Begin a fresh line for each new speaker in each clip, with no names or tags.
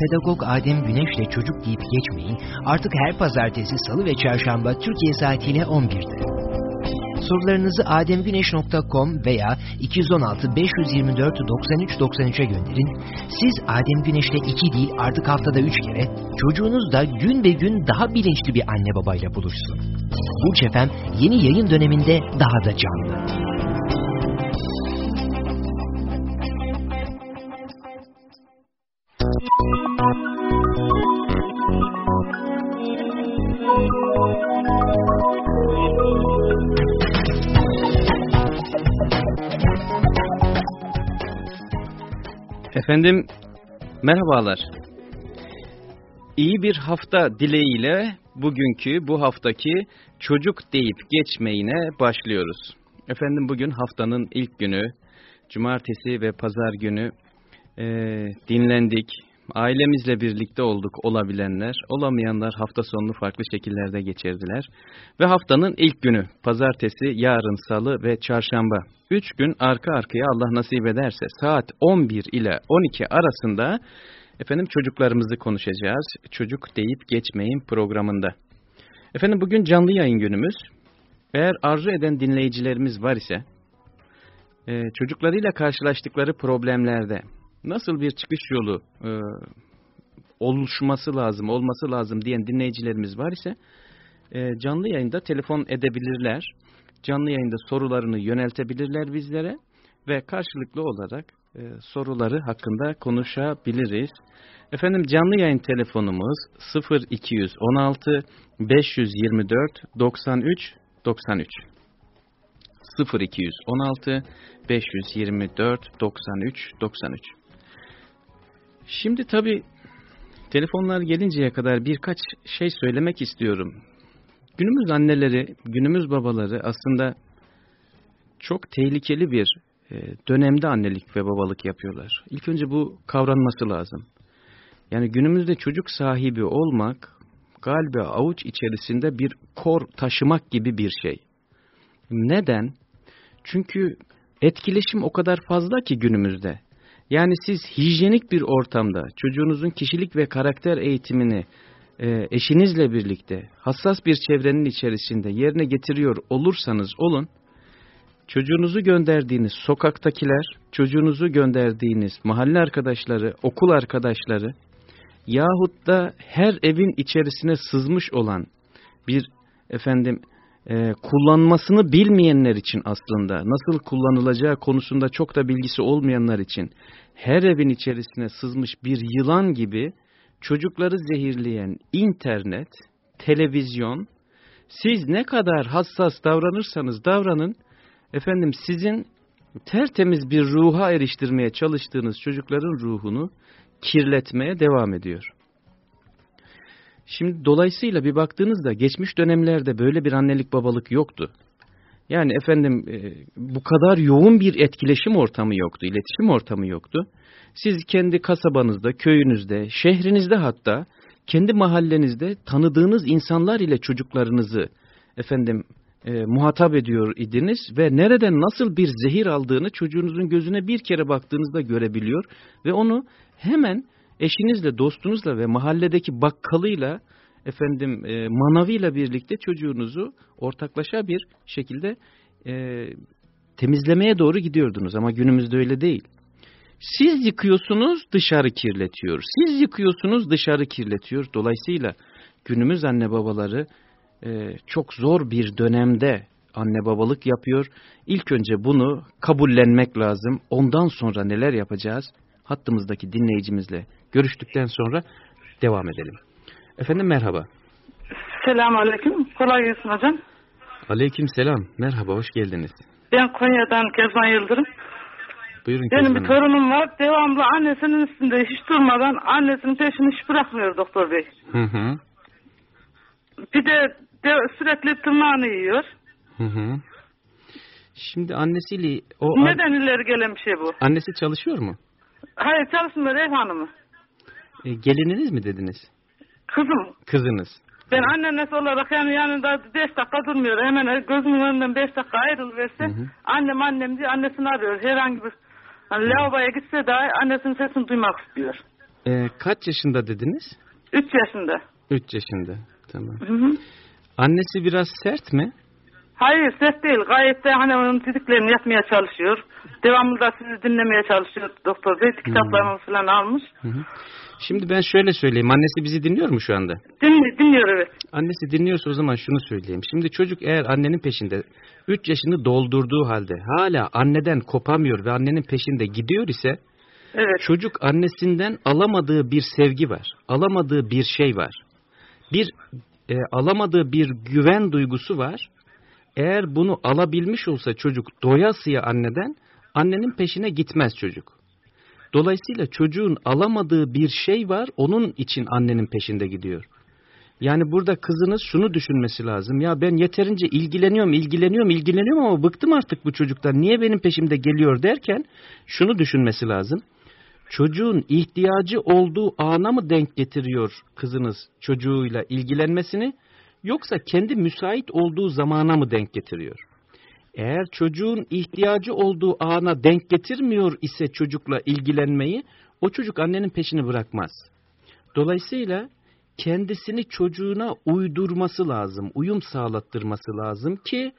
Pedagog Adem Güneş'le çocuk deyip geçmeyin artık her pazartesi, salı ve çarşamba Türkiye saatiyle 11'de. Sorularınızı ademgüneş.com veya 216 524 93 93'e gönderin. Siz Adem Güneş'le iki değil artık haftada üç kere, çocuğunuz da gün ve gün daha bilinçli bir anne babayla buluşsun. Burç Efem yeni yayın döneminde daha da canlı.
Efendim merhabalar. İyi bir hafta dileğiyle bugünkü bu haftaki çocuk deyip geçmeyine başlıyoruz. Efendim bugün haftanın ilk günü, cumartesi ve pazar günü e, dinlendik, ailemizle birlikte olduk olabilenler, olamayanlar hafta sonunu farklı şekillerde geçirdiler. Ve haftanın ilk günü, pazartesi, yarın salı ve çarşamba. Üç gün arka arkaya Allah nasip ederse saat 11 ile 12 arasında efendim çocuklarımızı konuşacağız. Çocuk deyip geçmeyin programında. Efendim bugün canlı yayın günümüz. Eğer arzu eden dinleyicilerimiz var ise, e, çocuklarıyla karşılaştıkları problemlerde nasıl bir çıkış yolu e, oluşması lazım, olması lazım diyen dinleyicilerimiz var ise e, canlı yayında telefon edebilirler. Canlı yayında sorularını yöneltebilirler bizlere ve karşılıklı olarak e, soruları hakkında konuşabiliriz. Efendim canlı yayın telefonumuz 0216 524 93 93 0216 524 93 93 Şimdi tabii telefonlar gelinceye kadar birkaç şey söylemek istiyorum. Günümüz anneleri, günümüz babaları aslında çok tehlikeli bir e, dönemde annelik ve babalık yapıyorlar. İlk önce bu kavranması lazım. Yani günümüzde çocuk sahibi olmak galiba avuç içerisinde bir kor taşımak gibi bir şey. Neden? Çünkü etkileşim o kadar fazla ki günümüzde. Yani siz hijyenik bir ortamda çocuğunuzun kişilik ve karakter eğitimini e, eşinizle birlikte hassas bir çevrenin içerisinde yerine getiriyor olursanız olun, çocuğunuzu gönderdiğiniz sokaktakiler, çocuğunuzu gönderdiğiniz mahalle arkadaşları, okul arkadaşları yahut da her evin içerisine sızmış olan bir efendim e, kullanmasını bilmeyenler için aslında nasıl kullanılacağı konusunda çok da bilgisi olmayanlar için her evin içerisine sızmış bir yılan gibi çocukları zehirleyen internet, televizyon, siz ne kadar hassas davranırsanız davranın, efendim sizin tertemiz bir ruha eriştirmeye çalıştığınız çocukların ruhunu kirletmeye devam ediyor. Şimdi dolayısıyla bir baktığınızda geçmiş dönemlerde böyle bir annelik babalık yoktu. Yani efendim e, bu kadar yoğun bir etkileşim ortamı yoktu, iletişim ortamı yoktu. Siz kendi kasabanızda, köyünüzde, şehrinizde hatta kendi mahallenizde tanıdığınız insanlar ile çocuklarınızı efendim e, muhatap ediyor idiniz ve nereden nasıl bir zehir aldığını çocuğunuzun gözüne bir kere baktığınızda görebiliyor ve onu hemen eşinizle, dostunuzla ve mahalledeki bakkalıyla, efendim e, manavıyla birlikte çocuğunuzu ortaklaşa bir şekilde e, temizlemeye doğru gidiyordunuz. Ama günümüzde öyle değil. Siz yıkıyorsunuz dışarı kirletiyor. Siz yıkıyorsunuz dışarı kirletiyor. Dolayısıyla günümüz anne babaları e, çok zor bir dönemde anne babalık yapıyor. İlk önce bunu kabullenmek lazım. Ondan sonra neler yapacağız? Hattımızdaki dinleyicimizle görüştükten sonra devam edelim. Efendim merhaba.
Selamun Aleyküm. Kolay gelsin hocam.
Aleyküm selam. Merhaba, hoş geldiniz.
Ben Konya'dan Kezban Yıldırım.
Buyurun
Benim
Kezban
bir torunum var. Devamlı annesinin üstünde hiç durmadan annesinin peşini hiç bırakmıyor doktor bey.
Hı hı.
Bir de, de sürekli tırnağını yiyor.
Hı hı. Şimdi annesiyle o
Neden ileri gelen bir şey bu?
annesi çalışıyor mu?
Hayır çalışmıyor ev hanımı.
E, gelininiz mi dediniz?
Kızım.
Kızınız.
Ben annesi olarak yani yanında beş dakika durmuyor. Hemen gözümün önünden beş dakika ayrılıverse
hı.
annem annem diye annesini arıyor. Herhangi bir hani lavaboya gitse dahi annesinin sesini duymak istiyor.
Ee, kaç yaşında dediniz?
3 yaşında.
3 yaşında. Tamam.
Hı hı.
Annesi biraz sert mi?
Hayır sert değil. Gayet de hani onun dediklerini yapmaya çalışıyor. Devamlı da sizi dinlemeye çalışıyor doktor bey. Kitaplarını falan almış.
Hı hı. Şimdi ben şöyle söyleyeyim. Annesi bizi dinliyor mu şu anda?
Dinli, dinliyor evet.
Annesi dinliyorsa o zaman şunu söyleyeyim. Şimdi çocuk eğer annenin peşinde 3 yaşını doldurduğu halde hala anneden kopamıyor ve annenin peşinde gidiyor ise
Evet.
çocuk annesinden alamadığı bir sevgi var. Alamadığı bir şey var. Bir e, alamadığı bir güven duygusu var. Eğer bunu alabilmiş olsa çocuk doyasıya anneden annenin peşine gitmez çocuk. Dolayısıyla çocuğun alamadığı bir şey var onun için annenin peşinde gidiyor. Yani burada kızınız şunu düşünmesi lazım. Ya ben yeterince ilgileniyorum, ilgileniyorum, ilgileniyorum ama bıktım artık bu çocuktan. Niye benim peşimde geliyor derken şunu düşünmesi lazım. Çocuğun ihtiyacı olduğu ana mı denk getiriyor kızınız çocuğuyla ilgilenmesini yoksa kendi müsait olduğu zamana mı denk getiriyor? Eğer çocuğun ihtiyacı olduğu ana denk getirmiyor ise çocukla ilgilenmeyi o çocuk annenin peşini bırakmaz. Dolayısıyla kendisini çocuğuna uydurması lazım, uyum sağlattırması lazım ki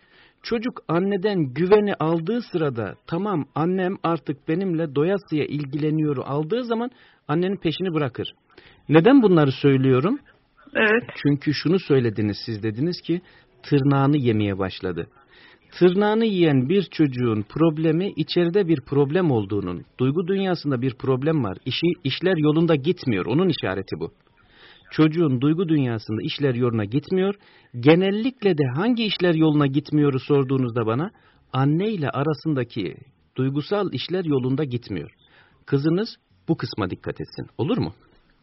çocuk anneden güveni aldığı sırada tamam annem artık benimle doyasıya ilgileniyor aldığı zaman annenin peşini bırakır. Neden bunları söylüyorum?
Evet.
Çünkü şunu söylediniz siz dediniz ki tırnağını yemeye başladı. Tırnağını yiyen bir çocuğun problemi içeride bir problem olduğunun, duygu dünyasında bir problem var. İşi, işler yolunda gitmiyor. Onun işareti bu. Çocuğun duygu dünyasında işler yoluna gitmiyor. Genellikle de hangi işler yoluna gitmiyoru sorduğunuzda bana anne ile arasındaki duygusal işler yolunda gitmiyor. Kızınız bu kısma dikkat etsin. Olur mu?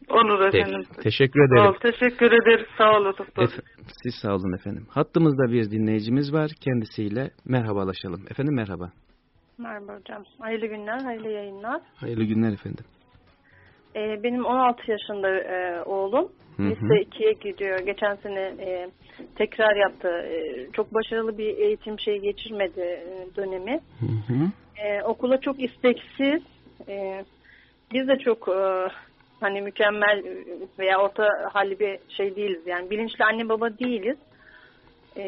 Olur
Peki.
efendim.
Teşekkür
Sağ
ederim.
ol, teşekkür ederiz. Sağ olun.
Efe- siz sağ olun efendim. Hattımızda bir dinleyicimiz var. Kendisiyle merhabalaşalım. Efendim merhaba.
Merhaba hocam. Hayırlı günler, hayırlı yayınlar.
Hayırlı günler efendim.
Ee, benim 16 yaşında e, oğlum.
Hı hı.
Lise 2'ye gidiyor. Geçen sene e, tekrar yaptı. E, çok başarılı bir eğitim şey geçirmedi e, dönemi.
Hı hı.
E, okula çok isteksiz. E, biz de çok e, hani mükemmel veya orta halli bir şey değiliz. Yani bilinçli anne baba değiliz. E,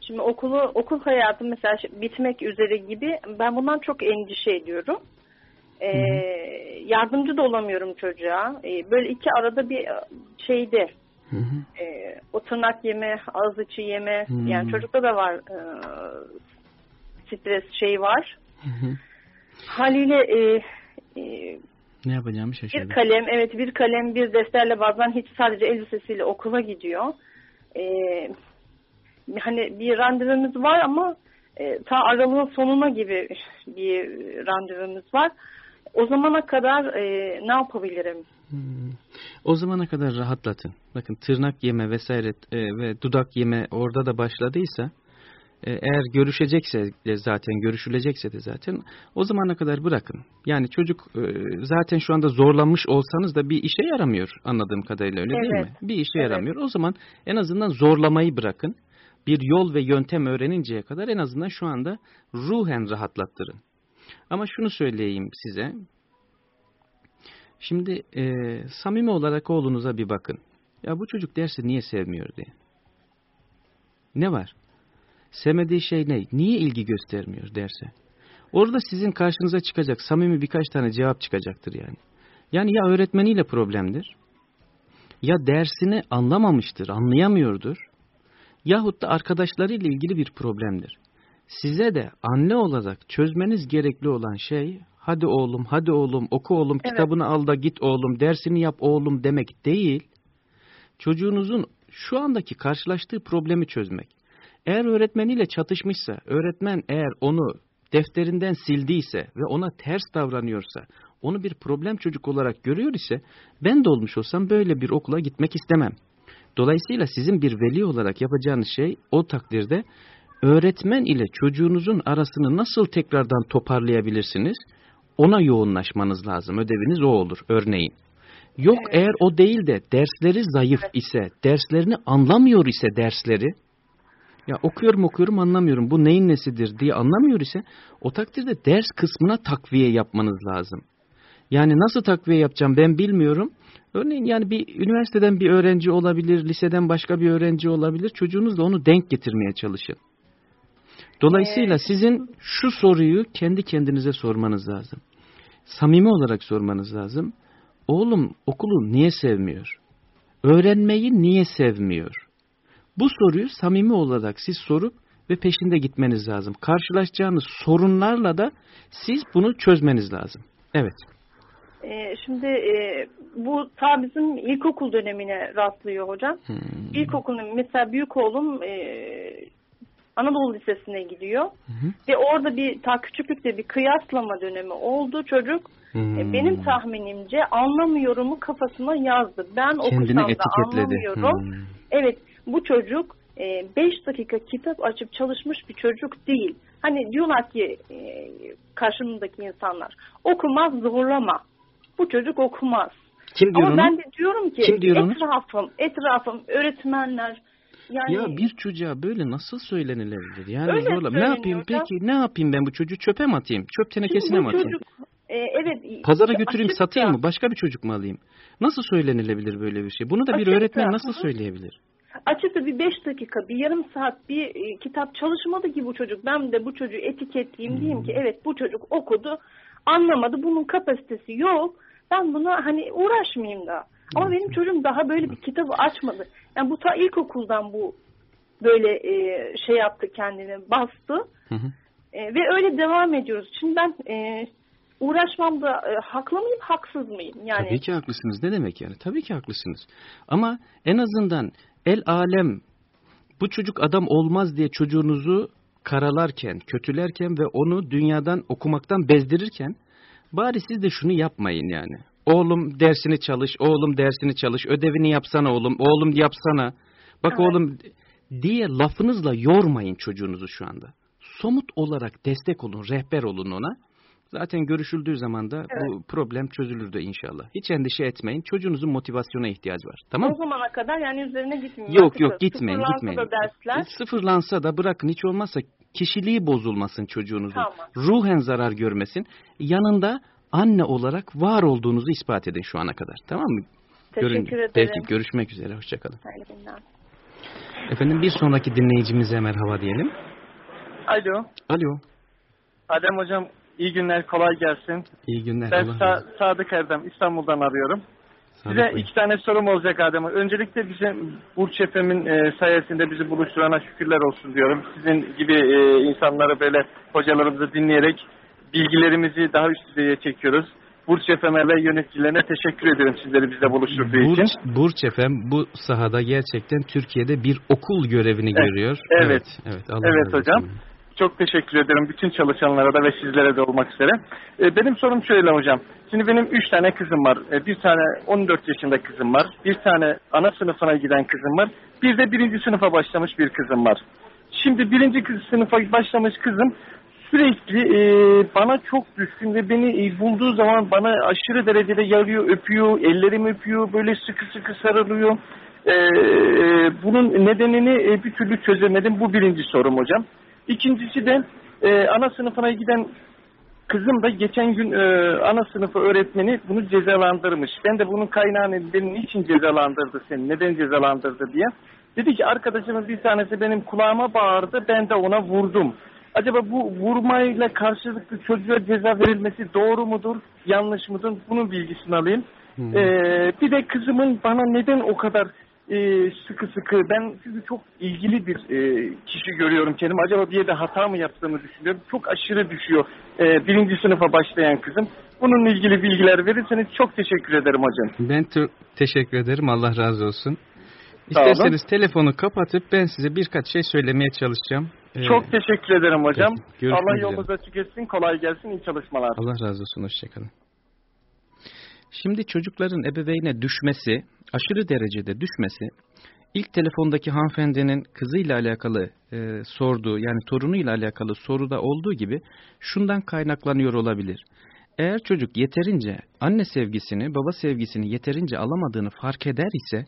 şimdi okulu okul hayatı mesela bitmek üzere gibi ben bundan çok endişe ediyorum. E, yardımcı da olamıyorum çocuğa. E, böyle iki arada bir e, şeyde
Hı hı.
e, o tırnak yeme, ağız içi yeme
Hmm.
yani çocukta da var e, stres şey var.
Hı hı.
Haliyle e, e,
Ne yapacağımı
bir
şaşırdım.
kalem, evet bir kalem, bir defterle bazen hiç sadece elbisesiyle okula gidiyor. E, hani bir randevumuz var ama e, ta aralığın sonuna gibi bir randevumuz var. O zamana kadar e, ne yapabilirim?
Hmm. O zamana kadar rahatlatın. Bakın tırnak yeme vesaire e, ve dudak yeme orada da başladıysa eğer görüşecekse de zaten görüşülecekse de zaten o zamana kadar bırakın. Yani çocuk e, zaten şu anda zorlanmış olsanız da bir işe yaramıyor anladığım kadarıyla öyle değil
Evet.
mi? Bir işe
Evet.
yaramıyor. O zaman en azından zorlamayı bırakın. Bir yol ve yöntem öğreninceye kadar en azından şu anda ruhen rahatlattırın. Ama şunu söyleyeyim size. Şimdi e, samimi olarak oğlunuza bir bakın. Ya bu çocuk dersi niye sevmiyor diye. Ne var? Sevmediği şey ne? Niye ilgi göstermiyor derse? Orada sizin karşınıza çıkacak samimi birkaç tane cevap çıkacaktır yani. Yani ya öğretmeniyle problemdir, ya dersini anlamamıştır, anlayamıyordur, yahut da arkadaşlarıyla ilgili bir problemdir. Size de anne olarak çözmeniz gerekli olan şey, hadi oğlum, hadi oğlum, oku oğlum,
Evet.
kitabını al da git oğlum, dersini yap oğlum demek değil, çocuğunuzun şu andaki karşılaştığı problemi çözmek. Eğer öğretmeniyle çatışmışsa, öğretmen eğer onu defterinden sildiyse ve ona ters davranıyorsa, onu bir problem çocuk olarak görüyor ise, ben de olmuş olsam böyle bir okula gitmek istemem. Dolayısıyla sizin bir veli olarak yapacağınız şey o takdirde öğretmen ile çocuğunuzun arasını nasıl tekrardan toparlayabilirsiniz? Ona yoğunlaşmanız lazım. Ödeviniz o olur örneğin. Yok
Evet.
eğer o değil de dersleri zayıf ise, derslerini anlamıyor ise dersleri, ya okuyorum okuyorum anlamıyorum bu neyin nesidir diye anlamıyor ise o takdirde ders kısmına takviye yapmanız lazım. Yani nasıl takviye yapacağım ben bilmiyorum. Örneğin yani bir üniversiteden bir öğrenci olabilir, liseden başka bir öğrenci olabilir. Çocuğunuzla onu denk getirmeye çalışın. Dolayısıyla sizin şu soruyu kendi kendinize sormanız lazım. Samimi olarak sormanız lazım. Oğlum okulu niye sevmiyor? Öğrenmeyi niye sevmiyor? Bu soruyu samimi olarak siz sorup ve peşinde gitmeniz lazım. Karşılaşacağınız sorunlarla da siz bunu çözmeniz lazım. Evet.
Ee, şimdi e, bu ta bizim ilkokul dönemine rastlıyor hocam.
Hmm.
İlkokulun mesela büyük oğlum e, Anadolu Lisesi'ne gidiyor.
hı.
Ve orada bir ta küçüklükte bir kıyaslama dönemi oldu çocuk.
Hmm.
E, benim tahminimce anlamıyorumu kafasına yazdı. Ben
Kendini
okusam da
etiketledi.
anlamıyorum.
Hmm.
Evet bu çocuk 5 dakika kitap açıp çalışmış bir çocuk değil. Hani diyorlar ki e, karşımdaki insanlar okumaz zorlama. Bu çocuk okumaz.
Kim diyor
Ama
onu?
ben de diyorum ki
Kim diyor onu?
etrafım, etrafım, öğretmenler yani
Ya bir çocuğa böyle nasıl söylenilebilir? Yani
Öyle
zorla. Ne yapayım
hocam.
peki? Ne yapayım ben bu çocuğu çöpe mi atayım? Çöp tenekesine mi atayım?
çocuk e, evet
Pazara götüreyim
açıkça-
satayım mı? Başka bir çocuk mu alayım? Nasıl söylenilebilir böyle bir şey? Bunu da bir
Açıkça,
öğretmen nasıl söyleyebilir?
Açıkça bir beş dakika, bir yarım saat bir e, kitap çalışmadı ki bu çocuk. Ben de bu çocuğu etiketleyeyim diyeyim
Hmm.
ki evet bu çocuk okudu, anlamadı, bunun kapasitesi yok. Ben buna hani uğraşmayayım da. Ama benim çocuğum daha böyle bir kitabı açmadı. Yani bu ta ilkokuldan bu böyle e, şey yaptı kendini, bastı.
Hı hı.
E, ve öyle devam ediyoruz. Şimdi ben e, uğraşmamda e, haklı mıyım, haksız mıyım? Yani
Tabii ki haklısınız. Ne demek yani? Tabii ki haklısınız. Ama en azından el alem bu çocuk adam olmaz diye çocuğunuzu karalarken, kötülerken ve onu dünyadan okumaktan bezdirirken bari siz de şunu yapmayın yani. Oğlum dersini çalış, oğlum dersini çalış, ödevini yapsana oğlum, oğlum yapsana. Bak
Evet.
oğlum diye lafınızla yormayın çocuğunuzu şu anda. Somut olarak destek olun, rehber olun ona. Zaten görüşüldüğü zaman da bu problem çözülür de inşallah. Hiç endişe etmeyin. Çocuğunuzun motivasyona ihtiyacı var. Tamam
o
mı?
zamana kadar yani üzerine gitmeyeyim.
Yok
Artık
yok gitmeyin
sıfırlansa
gitmeyin.
da dersler.
Sıfırlansa da bırakın hiç olmazsa kişiliği bozulmasın çocuğunuzun.
Tamam.
Ruhen zarar görmesin. Yanında anne olarak var olduğunuzu ispat edin şu ana kadar. Tamam mı?
Teşekkür ederim.
Peki görüşmek üzere. Hoşçakalın.
Hayırlı günler.
Efendim bir sonraki dinleyicimize merhaba diyelim.
Alo.
Alo.
Adem hocam iyi günler kolay gelsin.
İyi günler.
Ben
Allah
Sa-
olsun.
Sadık Erdem İstanbul'dan arıyorum.
Sadık
Size
Bey.
iki tane sorum olacak Adem. Öncelikle bize Burç Efem'in e, sayesinde bizi buluşturana şükürler olsun diyorum. Sizin gibi e, insanları böyle hocalarımızı dinleyerek bilgilerimizi daha üst düzeye çekiyoruz. Burç Efem'e ve yöneticilerine teşekkür ediyorum sizleri bizle buluşturduğu için.
Burç, Burç efem bu sahada gerçekten Türkiye'de bir okul görevini
Evet,
görüyor.
evet.
Evet, Allah
Evet
razı
hocam. Çok teşekkür ederim bütün çalışanlara da ve sizlere de olmak üzere. Ee, benim sorum şöyle hocam. Şimdi benim 3 tane kızım var. Ee, bir tane 14 yaşında kızım var. Bir tane ana sınıfına giden kızım var. Bir de birinci sınıfa başlamış bir kızım var. Şimdi birinci sınıfa başlamış kızım sürekli e, bana çok düşkün ve beni e, bulduğu zaman bana aşırı derecede yarıyor, öpüyor, ellerimi öpüyor, böyle sıkı sıkı sarılıyor. E, e, bunun nedenini e, bir türlü çözemedim. Bu birinci sorum hocam. İkincisi de e, ana sınıfına giden kızım da geçen gün e, ana sınıfı öğretmeni bunu cezalandırmış. Ben de bunun kaynağını beni niçin cezalandırdı seni, neden cezalandırdı diye. Dedi ki arkadaşımın bir tanesi benim kulağıma bağırdı, ben de ona vurdum. Acaba bu vurmayla karşılıklı çocuğa ceza verilmesi doğru mudur, yanlış mıdır? Bunun bilgisini alayım.
Hmm.
Ee, bir de kızımın bana neden o kadar e, sıkı sıkı, ben çünkü çok ilgili bir e, kişi görüyorum kendimi. Acaba bir yerde hata mı yaptığımı düşünüyorum. Çok aşırı düşüyor e, birinci sınıfa başlayan kızım. Bununla ilgili bilgiler verirseniz çok teşekkür ederim hocam.
Ben te- teşekkür ederim. Allah razı olsun. İsterseniz telefonu kapatıp ben size birkaç şey söylemeye çalışacağım. Ee,
Çok teşekkür ederim hocam.
görüşmek
Allah
üzere.
yolunuzu açık etsin. Kolay gelsin. İyi çalışmalar.
Allah razı olsun. Hoşçakalın. Şimdi çocukların ebeveyne düşmesi, aşırı derecede düşmesi, ilk telefondaki hanımefendinin kızıyla alakalı e, sorduğu, yani torunuyla alakalı soruda olduğu gibi şundan kaynaklanıyor olabilir. Eğer çocuk yeterince anne sevgisini, baba sevgisini yeterince alamadığını fark eder ise,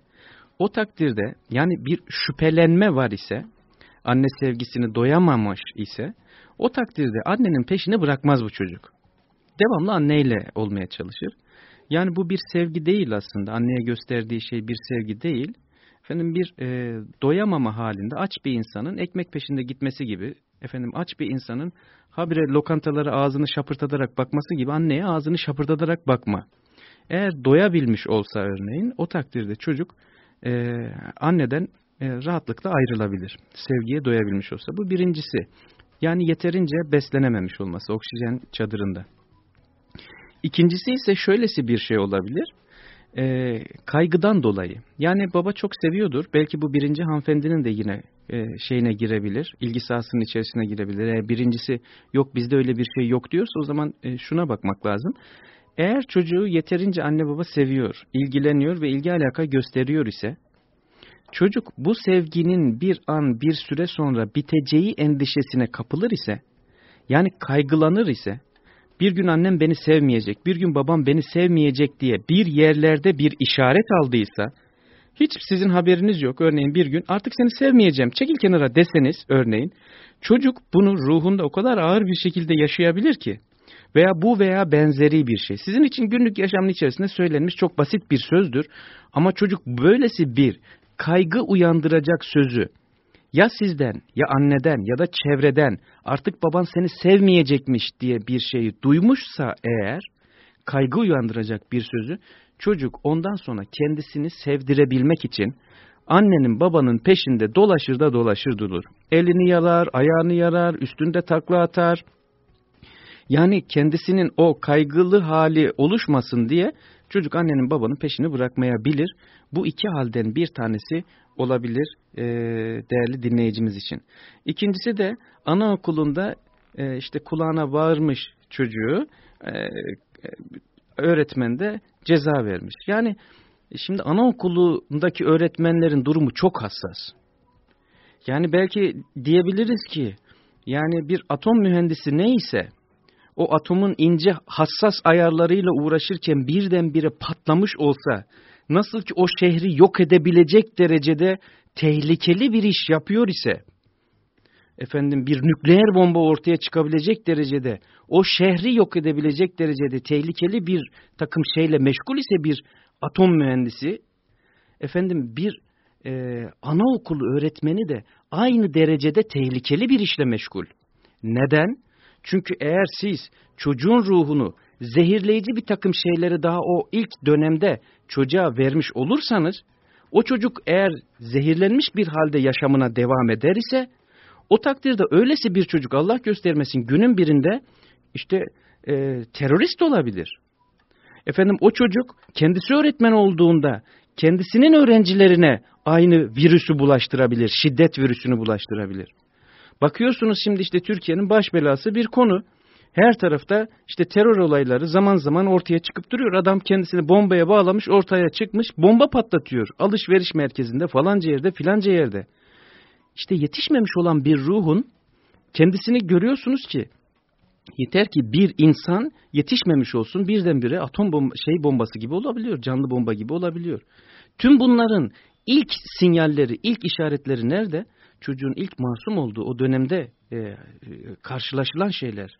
o takdirde yani bir şüphelenme var ise, anne sevgisini doyamamış ise, o takdirde annenin peşini bırakmaz bu çocuk. devamlı anneyle olmaya çalışır. Yani bu bir sevgi değil aslında. Anneye gösterdiği şey bir sevgi değil. Efendim bir e, doyamama halinde aç bir insanın ekmek peşinde gitmesi gibi, efendim aç bir insanın habire lokantalara ağzını şapırtatarak bakması gibi anneye ağzını şapırtatarak bakma. Eğer doyabilmiş olsa örneğin o takdirde çocuk e, anneden e, rahatlıkla ayrılabilir. Sevgiye doyabilmiş olsa. Bu birincisi. Yani yeterince beslenememiş olması oksijen çadırında. İkincisi ise şöylesi bir şey olabilir. E, kaygıdan dolayı. Yani baba çok seviyordur. Belki bu birinci hanımefendinin de yine e, şeyine girebilir. ilgi sahasının içerisine girebilir. Eğer birincisi yok bizde öyle bir şey yok diyorsa o zaman e, şuna bakmak lazım. Eğer çocuğu yeterince anne baba seviyor, ilgileniyor ve ilgi alaka gösteriyor ise çocuk bu sevginin bir an bir süre sonra biteceği endişesine kapılır ise yani kaygılanır ise bir gün annem beni sevmeyecek, bir gün babam beni sevmeyecek diye bir yerlerde bir işaret aldıysa, hiç sizin haberiniz yok. Örneğin bir gün artık seni sevmeyeceğim, çekil kenara deseniz örneğin, çocuk bunu ruhunda o kadar ağır bir şekilde yaşayabilir ki, veya bu veya benzeri bir şey. Sizin için günlük yaşamın içerisinde söylenmiş çok basit bir sözdür. Ama çocuk böylesi bir kaygı uyandıracak sözü ya sizden ya anneden ya da çevreden artık baban seni sevmeyecekmiş diye bir şeyi duymuşsa eğer kaygı uyandıracak bir sözü çocuk ondan sonra kendisini sevdirebilmek için annenin babanın peşinde dolaşır da dolaşır durur. Elini yalar, ayağını yarar, üstünde takla atar. Yani kendisinin o kaygılı hali oluşmasın diye çocuk annenin babanın peşini bırakmayabilir. Bu iki halden bir tanesi olabilir e, değerli dinleyicimiz için. İkincisi de anaokulunda e, işte kulağına bağırmış çocuğu e, öğretmen de ceza vermiş. Yani şimdi anaokulundaki öğretmenlerin durumu çok hassas. Yani belki diyebiliriz ki yani bir atom mühendisi neyse o atomun ince hassas ayarlarıyla uğraşırken birdenbire patlamış olsa nasıl ki o şehri yok edebilecek derecede tehlikeli bir iş yapıyor ise, efendim bir nükleer bomba ortaya çıkabilecek derecede, o şehri yok edebilecek derecede tehlikeli bir takım şeyle meşgul ise bir atom mühendisi, efendim bir e, anaokulu öğretmeni de aynı derecede tehlikeli bir işle meşgul. Neden? Çünkü eğer siz çocuğun ruhunu zehirleyici bir takım şeyleri daha o ilk dönemde çocuğa vermiş olursanız, o çocuk eğer zehirlenmiş bir halde yaşamına devam eder ise, o takdirde öylesi bir çocuk Allah göstermesin günün birinde işte e, terörist olabilir. Efendim o çocuk kendisi öğretmen olduğunda kendisinin öğrencilerine aynı virüsü bulaştırabilir, şiddet virüsünü bulaştırabilir. Bakıyorsunuz şimdi işte Türkiye'nin baş belası bir konu. Her tarafta işte terör olayları zaman zaman ortaya çıkıp duruyor. Adam kendisini bombaya bağlamış ortaya çıkmış bomba patlatıyor. Alışveriş merkezinde falanca yerde filanca yerde. İşte yetişmemiş olan bir ruhun kendisini görüyorsunuz ki yeter ki bir insan yetişmemiş olsun birdenbire atom bomba, şey bombası gibi olabiliyor. Canlı bomba gibi olabiliyor. Tüm bunların ilk sinyalleri, ilk işaretleri nerede? Çocuğun ilk masum olduğu o dönemde e, e, karşılaşılan şeyler.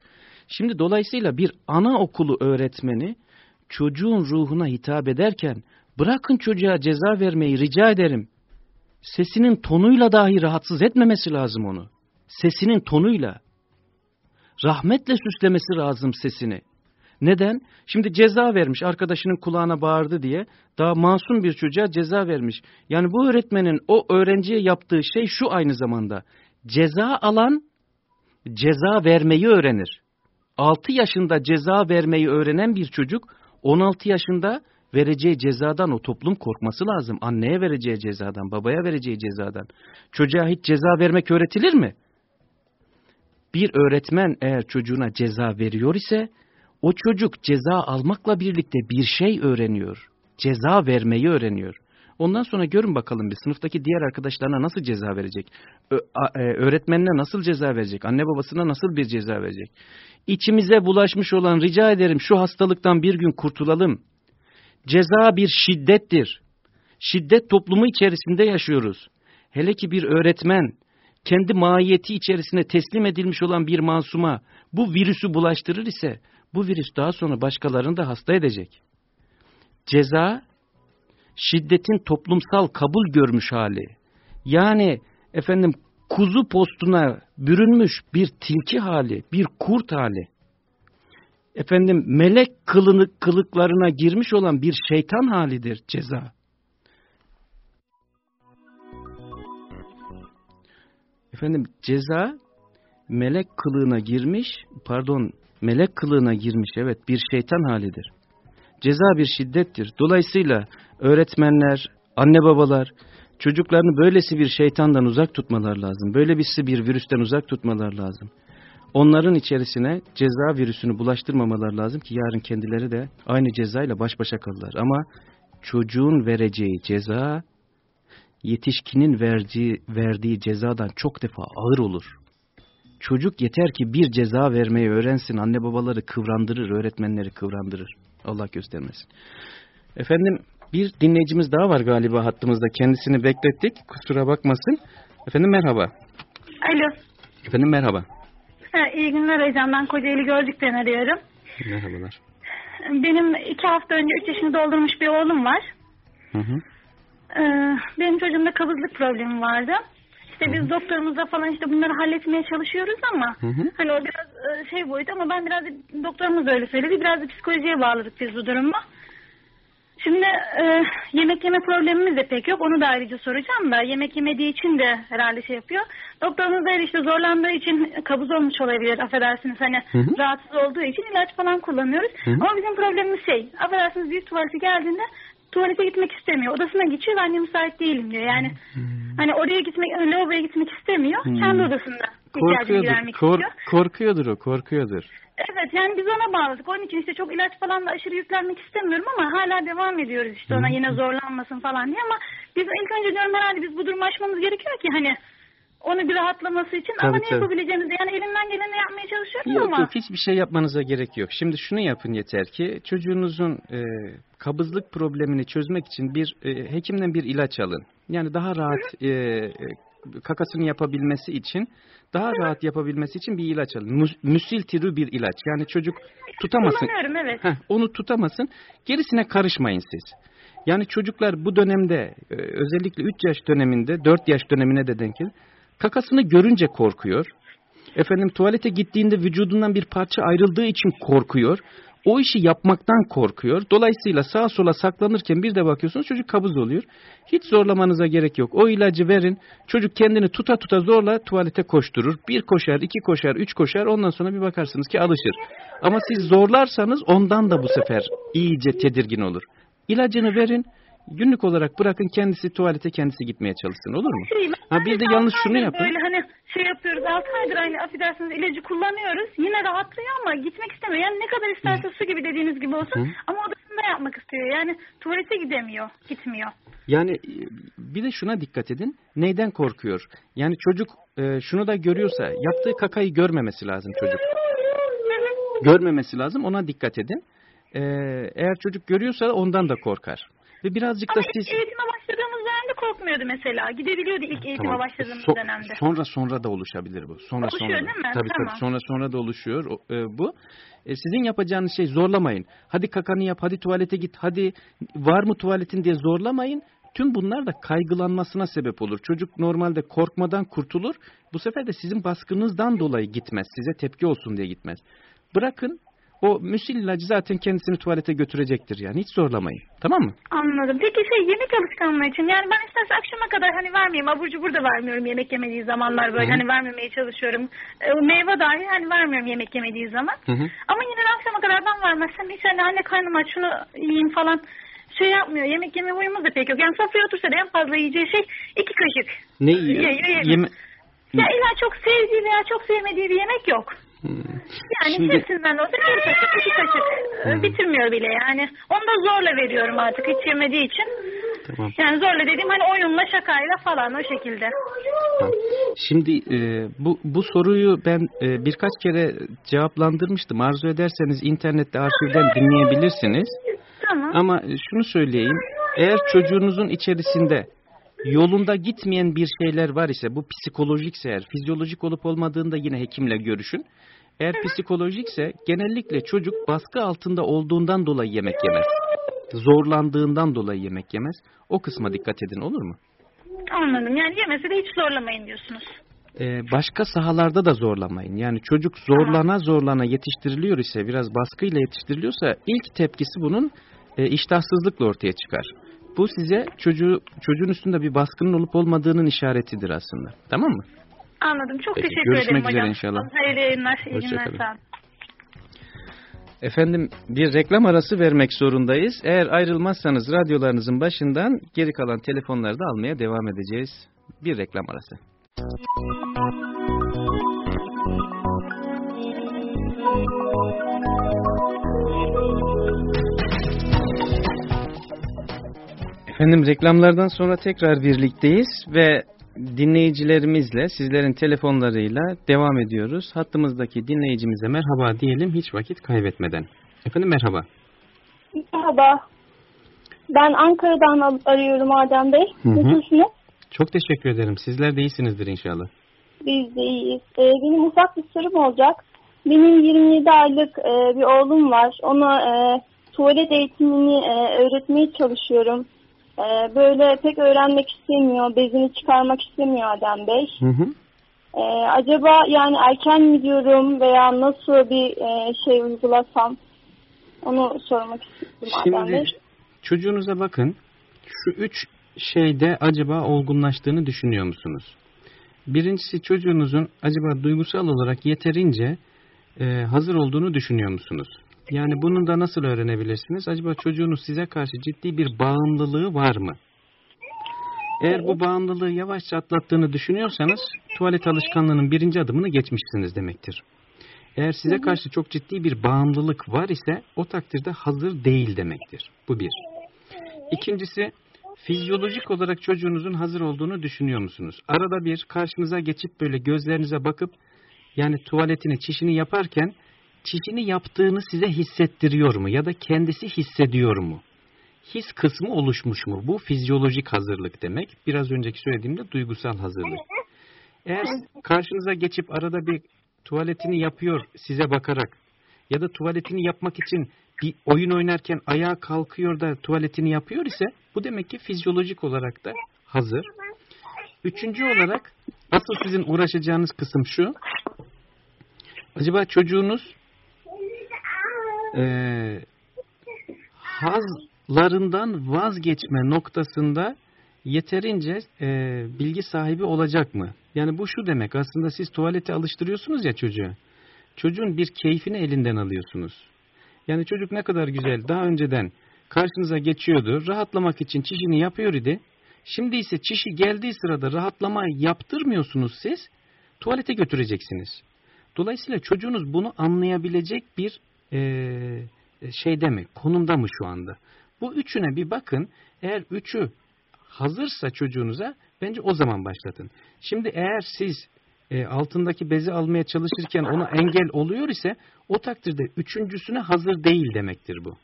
Şimdi dolayısıyla bir anaokulu öğretmeni çocuğun ruhuna hitap ederken bırakın çocuğa ceza vermeyi rica ederim. Sesinin tonuyla dahi rahatsız etmemesi lazım onu. Sesinin tonuyla. Rahmetle süslemesi lazım sesini. Neden? Şimdi ceza vermiş arkadaşının kulağına bağırdı diye daha masum bir çocuğa ceza vermiş. Yani bu öğretmenin o öğrenciye yaptığı şey şu aynı zamanda. Ceza alan ceza vermeyi öğrenir. 6 yaşında ceza vermeyi öğrenen bir çocuk 16 yaşında vereceği cezadan o toplum korkması lazım. Anneye vereceği cezadan, babaya vereceği cezadan. Çocuğa hiç ceza vermek öğretilir mi? Bir öğretmen eğer çocuğuna ceza veriyor ise o çocuk ceza almakla birlikte bir şey öğreniyor. Ceza vermeyi öğreniyor. Ondan sonra görün bakalım bir sınıftaki diğer arkadaşlarına nasıl ceza verecek? Ö e, öğretmenine nasıl ceza verecek? Anne babasına nasıl bir ceza verecek? İçimize bulaşmış olan rica ederim şu hastalıktan bir gün kurtulalım. Ceza bir şiddettir. Şiddet toplumu içerisinde yaşıyoruz. Hele ki bir öğretmen kendi mahiyeti içerisine teslim edilmiş olan bir masuma bu virüsü bulaştırır ise bu virüs daha sonra başkalarını da hasta edecek. Ceza, şiddetin toplumsal kabul görmüş hali. Yani efendim kuzu postuna bürünmüş bir tilki hali, bir kurt hali. Efendim melek kılını, kılıklarına girmiş olan bir şeytan halidir ceza. Efendim ceza melek kılığına girmiş, pardon melek kılığına girmiş evet bir şeytan halidir. Ceza bir şiddettir. Dolayısıyla öğretmenler, anne babalar çocuklarını böylesi bir şeytandan uzak tutmalar lazım. Böyle birisi bir virüsten uzak tutmalar lazım. Onların içerisine ceza virüsünü bulaştırmamalar lazım ki yarın kendileri de aynı cezayla baş başa kalırlar. Ama çocuğun vereceği ceza yetişkinin verdiği, verdiği cezadan çok defa ağır olur. Çocuk yeter ki bir ceza vermeyi öğrensin. Anne babaları kıvrandırır, öğretmenleri kıvrandırır. Allah göstermesin. Efendim bir dinleyicimiz daha var galiba hattımızda. Kendisini beklettik. Kusura bakmasın. Efendim merhaba.
Alo.
Efendim merhaba.
Ha, iyi günler hocam. Ben Kocaeli Gölcük'ten arıyorum.
Merhabalar.
Benim iki hafta önce üç yaşını doldurmuş bir oğlum var.
Hı hı.
Ee, benim çocuğumda kabızlık problemi vardı. İşte biz doktorumuzla falan işte bunları halletmeye çalışıyoruz ama
Hı hı.
hani o biraz e, şey boyutu ama ben biraz doktorumuz öyle söyledi. Biraz da psikolojiye bağladık biz bu durumu. Şimdi e, yemek yeme problemimiz de pek yok. Onu da ayrıca soracağım da yemek yemediği için de herhalde şey yapıyor. Doktorumuz da işte zorlandığı için kabız olmuş olabilir affedersiniz. Hani
Hı hı.
rahatsız olduğu için ilaç falan kullanıyoruz.
Hı hı.
Ama bizim problemimiz şey affedersiniz büyük tuvalete geldiğinde tuvalete gitmek istemiyor. Odasına geçiyor ben de müsait değilim diyor. Yani hani oraya gitmek, lavaboya gitmek istemiyor.
Hmm.
Kendi odasında ihtiyacını gidermek istiyor.
korkuyordur o, korkuyordur.
Evet yani biz ona bağladık. Onun için işte çok ilaç falan da aşırı yüklenmek istemiyorum ama hala devam ediyoruz işte ona yine zorlanmasın falan diye ama biz ilk önce diyorum herhalde biz bu durumu aşmamız gerekiyor ki hani onu bir rahatlaması için ama
Tabii,
ne
tabii.
yapabileceğimizi yani elimden geleni yapmaya çalışıyorum
Yok
ama
yok hiçbir şey yapmanıza gerek yok. Şimdi şunu yapın yeter ki çocuğunuzun e, kabızlık problemini çözmek için bir e, hekimden bir ilaç alın. Yani daha rahat e, e, kakasını yapabilmesi için daha rahat yapabilmesi için bir ilaç alın. Müsil türü bir ilaç. Yani çocuk tutamasın.
evet.
Heh, onu tutamasın. Gerisine karışmayın siz. Yani çocuklar bu dönemde e, özellikle 3 yaş döneminde 4 yaş dönemine de denk gelir. Kakasını görünce korkuyor. Efendim tuvalete gittiğinde vücudundan bir parça ayrıldığı için korkuyor. O işi yapmaktan korkuyor. Dolayısıyla sağa sola saklanırken bir de bakıyorsunuz çocuk kabız oluyor. Hiç zorlamanıza gerek yok. O ilacı verin. Çocuk kendini tuta tuta zorla tuvalete koşturur. Bir koşar, iki koşar, üç koşar. Ondan sonra bir bakarsınız ki alışır. Ama siz zorlarsanız ondan da bu sefer iyice tedirgin olur. İlacını verin. Günlük olarak bırakın kendisi tuvalete kendisi gitmeye çalışsın olur mu?
Şey,
Ha bir de yalnız şunu yapın.
Böyle hani şey yapıyoruz 6 aydır aynı affedersiniz ilacı kullanıyoruz. Yine rahatlıyor ama gitmek istemiyor. Yani ne kadar isterse su gibi dediğiniz gibi olsun.
Hı.
Ama odasında yapmak istiyor. Yani tuvalete gidemiyor. Gitmiyor.
Yani e, bir de şuna dikkat edin. Neyden korkuyor? Yani çocuk e, şunu da görüyorsa yaptığı kakayı görmemesi lazım çocuk. Görmemesi lazım ona dikkat edin. E, eğer çocuk görüyorsa ondan da korkar. Ve birazcık da
Ama
siz...
ilk eğitime başladığımız dönemde korkmuyordu mesela. Gidebiliyordu ilk eğitime
Tamam.
başladığımız
So-
dönemde.
Sonra sonra da oluşabilir bu. Sonra
Oluşuyor
sonra. da.
değil mi?
Tabii
Tamam.
tabii. Sonra sonra da oluşuyor o- e, bu. E, sizin yapacağınız şey zorlamayın. Hadi kakanı yap, hadi tuvalete git, hadi var mı tuvaletin diye zorlamayın. Tüm bunlar da kaygılanmasına sebep olur. Çocuk normalde korkmadan kurtulur. Bu sefer de sizin baskınızdan dolayı gitmez. Size tepki olsun diye gitmez. Bırakın o müsil ilacı zaten kendisini tuvalete götürecektir yani. Hiç zorlamayın. Tamam mı?
Anladım. Peki şey yemek alışkanlığı için yani ben isterse akşama kadar hani vermeyeyim. Abur cubur da vermiyorum yemek yemediği zamanlar böyle
Hı.
hani vermemeye çalışıyorum. E, meyve dahi hani vermiyorum yemek yemediği zaman.
Hı hı.
Ama yine de akşama kadar ben vermezsem hiç hani anne karnım aç şunu yiyeyim falan şey yapmıyor. Yemek yeme huyumuz da pek yok. Yani sofraya otursa da en fazla yiyeceği şey iki kaşık.
Ne yiyor?
Ye- ye-
Yeme-
Ya illa çok sevdiği veya çok sevmediği bir yemek yok.
Hmm.
Yani
Şimdi-
hepsinden olsa bir kaşık, iki kaşık e,
Hmm.
bitirmiyor bile yani. Onu da zorla veriyorum artık hiç yemediği için.
Tamam.
Yani zorla dediğim hani oyunla şakayla falan o şekilde.
Tamam. Şimdi e, bu bu soruyu ben e, birkaç kere cevaplandırmıştım. Arzu ederseniz internette arşivden dinleyebilirsiniz.
Tamam.
Ama e, şunu söyleyeyim. Eğer çocuğunuzun içerisinde yolunda gitmeyen bir şeyler var ise bu psikolojikse eğer fizyolojik olup olmadığında yine hekimle görüşün. Eğer psikolojikse genellikle çocuk baskı altında olduğundan dolayı yemek yemez. Zorlandığından dolayı yemek yemez. O kısma dikkat edin olur mu?
Anladım. Yani yemese de hiç zorlamayın diyorsunuz.
Ee, başka sahalarda da zorlamayın. Yani çocuk zorlana zorlana yetiştiriliyor ise biraz baskıyla yetiştiriliyorsa ilk tepkisi bunun e, iştahsızlıkla ortaya çıkar. Bu size çocuğu, çocuğun üstünde bir baskının olup olmadığının işaretidir aslında. Tamam mı?
Anladım. Çok
Peki,
teşekkür
görüşmek
ederim
üzere
hocam.
inşallah.
Hayırlı yayınlar. İyi günler. Sağ olun.
Efendim bir reklam arası vermek zorundayız. Eğer ayrılmazsanız radyolarınızın başından geri kalan telefonları da almaya devam edeceğiz. Bir reklam arası. Efendim reklamlardan sonra tekrar birlikteyiz ve dinleyicilerimizle sizlerin telefonlarıyla devam ediyoruz. Hattımızdaki dinleyicimize merhaba diyelim hiç vakit kaybetmeden. Efendim merhaba.
Merhaba. Ben Ankara'dan arıyorum Adem Bey.
Hı hı.
Nasılsınız?
Çok teşekkür ederim. Sizler de iyisinizdir inşallah.
Biz de iyiyiz. Ee, benim ufak bir sorum olacak. Benim 27 aylık e, bir oğlum var. Ona e, tuvalet eğitimini e, öğretmeye çalışıyorum. E, böyle pek öğrenmek istemiyor. Bezini çıkarmak istemiyor Adem Bey.
Hı hı.
E, acaba yani erken mi diyorum veya nasıl bir e, şey uygulasam? Onu sormak istedim Adem Bey.
Şimdi çocuğunuza bakın. Şu üç şeyde acaba olgunlaştığını düşünüyor musunuz? Birincisi çocuğunuzun acaba duygusal olarak yeterince e, hazır olduğunu düşünüyor musunuz? Yani bunu da nasıl öğrenebilirsiniz? Acaba çocuğunuz size karşı ciddi bir bağımlılığı var mı? Eğer bu bağımlılığı yavaşça atlattığını düşünüyorsanız tuvalet alışkanlığının birinci adımını geçmişsiniz demektir. Eğer size karşı çok ciddi bir bağımlılık var ise o takdirde hazır değil demektir. Bu bir. İkincisi fizyolojik olarak çocuğunuzun hazır olduğunu düşünüyor musunuz? Arada bir karşınıza geçip böyle gözlerinize bakıp yani tuvaletini, çişini yaparken çişini yaptığını size hissettiriyor mu ya da kendisi hissediyor mu? His kısmı oluşmuş mu? Bu fizyolojik hazırlık demek. Biraz önceki söylediğimde duygusal hazırlık. Eğer karşınıza geçip arada bir tuvaletini yapıyor size bakarak ya da tuvaletini yapmak için bir oyun oynarken ayağa kalkıyor da tuvaletini yapıyor ise bu demek ki fizyolojik olarak da hazır. Üçüncü olarak asıl sizin uğraşacağınız kısım şu. Acaba çocuğunuz eee hazlarından vazgeçme noktasında yeterince e, bilgi sahibi olacak mı? Yani bu şu demek aslında siz tuvalete alıştırıyorsunuz ya çocuğu. Çocuğun bir keyfini elinden alıyorsunuz. Yani çocuk ne kadar güzel daha önceden karşınıza geçiyordu. Rahatlamak için çişini yapıyor idi. Şimdi ise çişi geldiği sırada rahatlama yaptırmıyorsunuz siz. Tuvalete götüreceksiniz. Dolayısıyla çocuğunuz bunu anlayabilecek bir e, şeyde mi, konumda mı şu anda? Bu üçüne bir bakın. Eğer üçü hazırsa çocuğunuza bence o zaman başlatın. Şimdi eğer siz e, altındaki bezi almaya çalışırken ona engel oluyor ise o takdirde üçüncüsüne hazır değil demektir bu.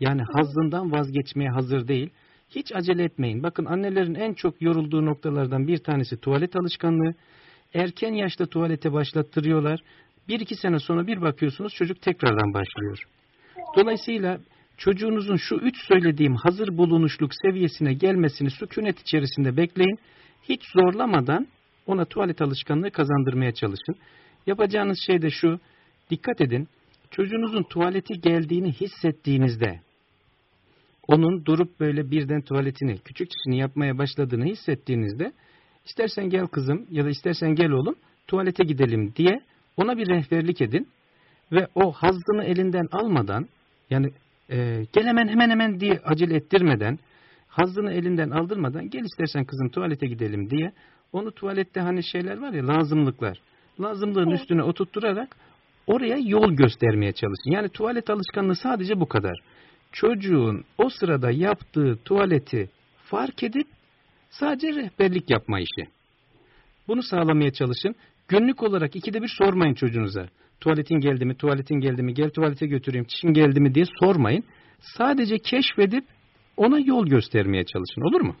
Yani hazzından vazgeçmeye hazır değil. Hiç acele etmeyin. Bakın annelerin en çok yorulduğu noktalardan bir tanesi tuvalet alışkanlığı. Erken yaşta tuvalete başlattırıyorlar. Bir iki sene sonra bir bakıyorsunuz çocuk tekrardan başlıyor. Dolayısıyla çocuğunuzun şu üç söylediğim hazır bulunuşluk seviyesine gelmesini sükunet içerisinde bekleyin. Hiç zorlamadan ona tuvalet alışkanlığı kazandırmaya çalışın. Yapacağınız şey de şu, dikkat edin, çocuğunuzun tuvaleti geldiğini hissettiğinizde, onun durup böyle birden tuvaletini, küçük çişini yapmaya başladığını hissettiğinizde, istersen gel kızım ya da istersen gel oğlum, tuvalete gidelim diye ona bir rehberlik edin ve o hazzını elinden almadan, yani e, gel hemen hemen hemen diye acele ettirmeden, hazzını elinden aldırmadan gel istersen kızım tuvalete gidelim diye onu tuvalette hani şeyler var ya lazımlıklar. Lazımlığın üstüne oturtturarak oraya yol göstermeye çalışın. Yani tuvalet alışkanlığı sadece bu kadar. Çocuğun o sırada yaptığı tuvaleti fark edip sadece rehberlik yapma işi. Bunu sağlamaya çalışın. Günlük olarak ikide bir sormayın çocuğunuza. Tuvaletin geldi mi, tuvaletin geldi mi, gel tuvalete götüreyim, çişin geldi mi diye sormayın. Sadece keşfedip ona yol göstermeye çalışın. Olur mu?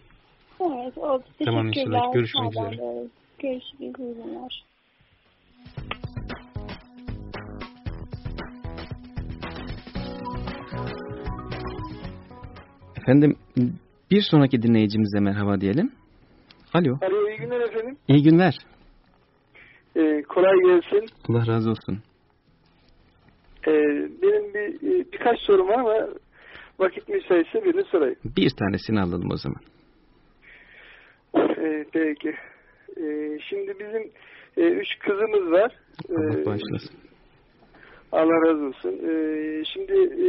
Evet, oldu.
Tamam inşallah. Görüşmek üzere.
Görüşmek üzere.
Efendim bir sonraki dinleyicimize merhaba diyelim. Alo.
Alo iyi günler efendim.
İyi günler.
Ee, kolay gelsin.
Allah razı olsun.
Ee, benim bir e, birkaç sorum var ama vakit müsaitse birini sorayım.
Bir tanesini alalım o zaman.
Ee, peki. Ee, şimdi bizim e, üç kızımız var.
Allah bağışlasın.
Allah razı olsun. Ee, şimdi e,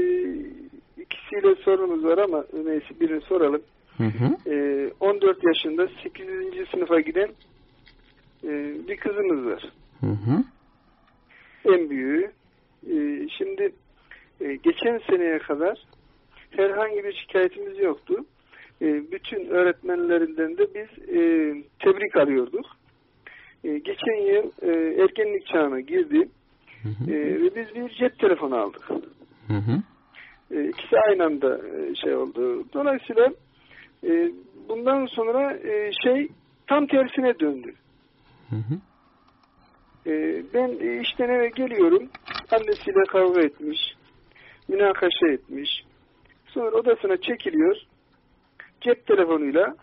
ikisiyle sorunumuz var ama neyse birini soralım.
Hı hı.
Ee, 14 yaşında 8. sınıfa giden e, bir kızımız var.
Hı hı.
En büyüğü. Ee, şimdi e, geçen seneye kadar herhangi bir şikayetimiz yoktu. E, bütün öğretmenlerinden de biz e, tebrik alıyorduk. E, geçen yıl e, ergenlik çağına girdi
Hı hı.
e, ve biz bir cep telefonu aldık.
Hı hı.
E, ikisi aynı anda e, şey oldu. Dolayısıyla e, bundan sonra e, şey tam tersine döndü.
Hı hı.
E, ben e, işten eve geliyorum. Annesiyle kavga etmiş. Münakaşa etmiş. Sonra odasına çekiliyor. Cep telefonuyla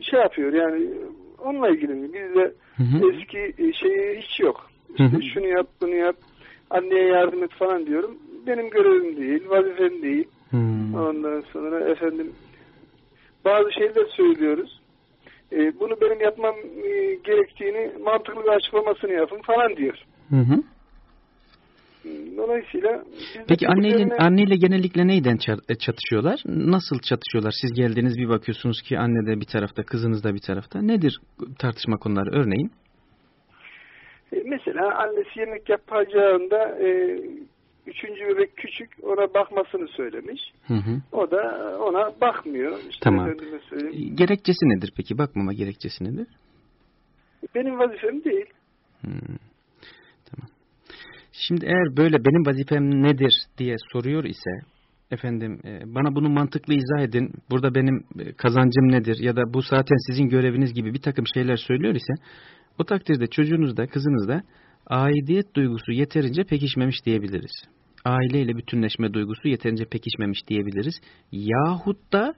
şey yapıyor yani onunla ilgili bizde
Hı hı.
eski e, şeyi hiç yok.
Hı
İşte
hı.
şunu yap bunu yap anneye yardım et falan diyorum. Benim görevim değil, vazifem değil.
Hmm.
Ondan sonra efendim bazı şeyler söylüyoruz. E, bunu benim yapmam e, gerektiğini mantıklı bir açıklamasını yapın falan diyor.
Hı hı.
Dolayısıyla
Peki anneyle,
üzerine-
anneyle genellikle neyden e, çatışıyorlar? Nasıl çatışıyorlar? Siz geldiğiniz bir bakıyorsunuz ki anne de bir tarafta, kızınız da bir tarafta. Nedir tartışma konuları örneğin?
E, mesela annesi yemek yapacağında e, üçüncü bebek küçük ona bakmasını söylemiş.
Hı hı.
O da ona bakmıyor. İşte
Tamam.
söyleyeyim.
Gerekçesi nedir peki? Bakmama gerekçesi nedir?
Benim vazifem değil.
Hmm. Tamam. Şimdi eğer böyle benim vazifem nedir diye soruyor ise efendim e, bana bunu mantıklı izah edin. Burada benim e, kazancım nedir ya da bu zaten sizin göreviniz gibi bir takım şeyler söylüyor ise o takdirde çocuğunuz da kızınız da aidiyet duygusu yeterince pekişmemiş diyebiliriz. Aileyle bütünleşme duygusu yeterince pekişmemiş diyebiliriz. Yahut da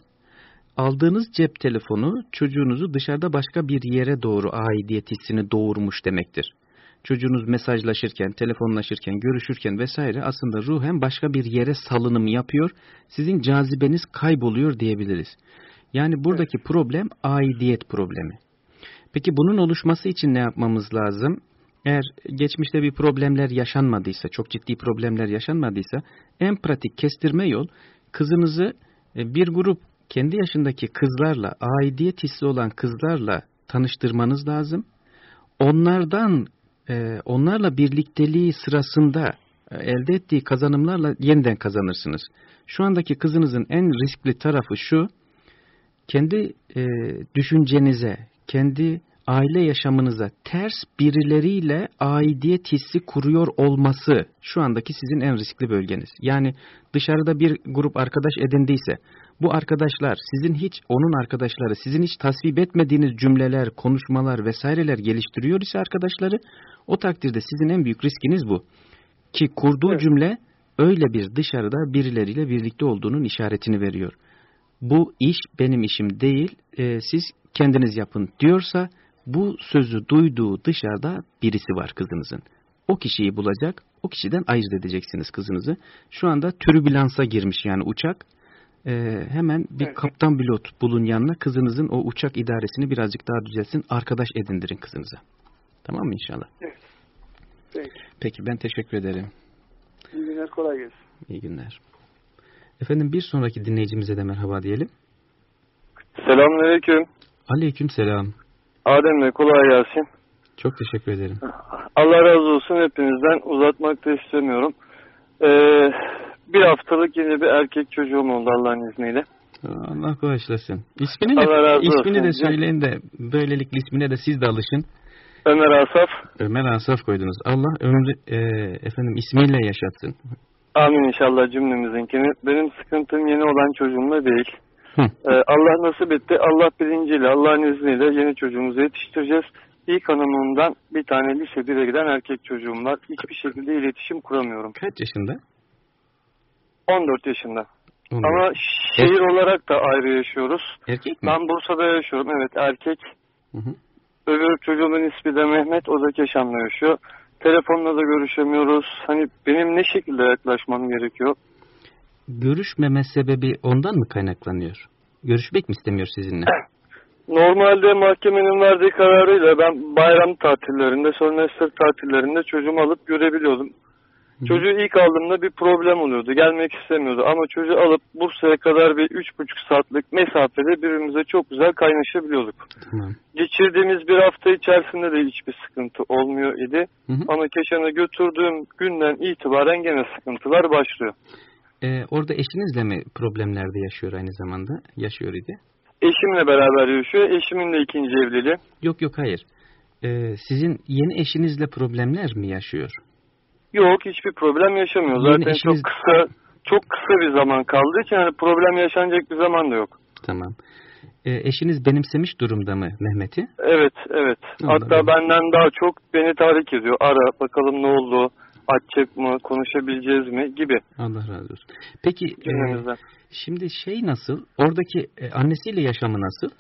aldığınız cep telefonu çocuğunuzu dışarıda başka bir yere doğru aidiyet hissini doğurmuş demektir. Çocuğunuz mesajlaşırken, telefonlaşırken, görüşürken vesaire aslında ruhen başka bir yere salınım yapıyor. Sizin cazibeniz kayboluyor diyebiliriz. Yani buradaki problem aidiyet problemi. Peki bunun oluşması için ne yapmamız lazım? Eğer geçmişte bir problemler yaşanmadıysa, çok ciddi problemler yaşanmadıysa en pratik kestirme yol kızınızı e, bir grup kendi yaşındaki kızlarla, aidiyet hissi olan kızlarla tanıştırmanız lazım. Onlardan, e, onlarla birlikteliği sırasında e, elde ettiği kazanımlarla yeniden kazanırsınız. Şu andaki kızınızın en riskli tarafı şu, kendi düşüncenize, kendi aile yaşamınıza ters birileriyle aidiyet hissi kuruyor olması şu andaki sizin en riskli bölgeniz. Yani dışarıda bir grup arkadaş edindiyse bu arkadaşlar sizin hiç onun arkadaşları sizin hiç tasvip etmediğiniz cümleler, konuşmalar vesaireler geliştiriyor ise arkadaşları o takdirde sizin en büyük riskiniz bu. Ki kurduğu
Evet.
cümle öyle bir dışarıda birileriyle birlikte olduğunun işaretini veriyor. Bu iş benim işim değil, e, siz kendiniz yapın diyorsa bu sözü duyduğu dışarıda birisi var kızınızın. O kişiyi bulacak, o kişiden ayırt edeceksiniz kızınızı. Şu anda türbülansa girmiş yani uçak. E, hemen bir
Evet.
kaptan pilot bulun yanına kızınızın o uçak idaresini birazcık daha düzelsin. Arkadaş edindirin kızınıza. Tamam mı inşallah?
Peki.
Peki ben teşekkür ederim.
İyi günler kolay gelsin.
İyi günler. Efendim bir sonraki dinleyicimize de merhaba diyelim.
Selamünaleyküm.
Aleyküm selam.
Adem Bey kolay gelsin.
Çok teşekkür ederim.
Allah razı olsun hepinizden. Uzatmak da istemiyorum. Ee, bir haftalık yine bir erkek çocuğum oldu Allah'ın izniyle.
Allah bağışlasın. İsmini de,
Allah razı
ismini de söyleyin de böylelikle ismine de siz de alışın.
Ömer Asaf.
Ömer Asaf koydunuz. Allah ömrü e, efendim ismiyle yaşatsın.
Amin inşallah cümlemizinkini. Benim sıkıntım yeni olan çocuğumla değil. Ee, Allah nasip etti. Allah bilinciyle, Allah'ın izniyle yeni çocuğumuzu yetiştireceğiz. İlk hanımımdan bir tane lise 1'e giden erkek çocuğum var. Hiçbir şekilde iletişim kuramıyorum.
Kaç yaşında?
14 yaşında. Ama
Anladım.
şehir olarak da ayrı yaşıyoruz.
Erkek mi?
Ben Bursa'da yaşıyorum. Evet erkek.
Hı hı.
Öbür çocuğumun ismi de Mehmet. O da Keşan'da yaşıyor. Telefonla da görüşemiyoruz. Hani benim ne şekilde yaklaşmam gerekiyor?
Görüşmeme sebebi ondan mı kaynaklanıyor? Görüşmek mi istemiyor sizinle?
Normalde mahkemenin verdiği kararıyla ben bayram tatillerinde, sömestr tatillerinde çocuğumu alıp görebiliyordum. Çocuğu ilk aldığımda bir problem oluyordu. Gelmek istemiyordu. Ama çocuğu alıp Bursa'ya kadar bir üç buçuk saatlik mesafede birbirimize çok güzel kaynaşabiliyorduk.
Tamam.
Geçirdiğimiz bir hafta içerisinde de hiçbir sıkıntı olmuyor idi.
Hı hı.
Ama Keşan'a götürdüğüm günden itibaren gene sıkıntılar başlıyor.
Ee, orada eşinizle mi problemlerde yaşıyor aynı zamanda? Yaşıyor idi.
Eşimle beraber yaşıyor. Eşimin de ikinci evliliği.
Yok yok hayır. Ee, sizin yeni eşinizle problemler mi yaşıyor?
Yok hiçbir problem yaşamıyor.
Yeni
Zaten
eşiniz-
çok kısa çok kısa bir zaman kaldığı için yani problem yaşanacak bir zaman da yok.
Tamam. Ee, eşiniz benimsemiş durumda mı Mehmet'i?
Evet evet.
Anladım.
Hatta benden daha çok beni tahrik ediyor. Ara bakalım ne oldu? Açacak mı? Konuşabileceğiz mi? Gibi
Allah razı olsun. Peki e, şimdi şey nasıl? Oradaki e, annesiyle yaşamı nasıl?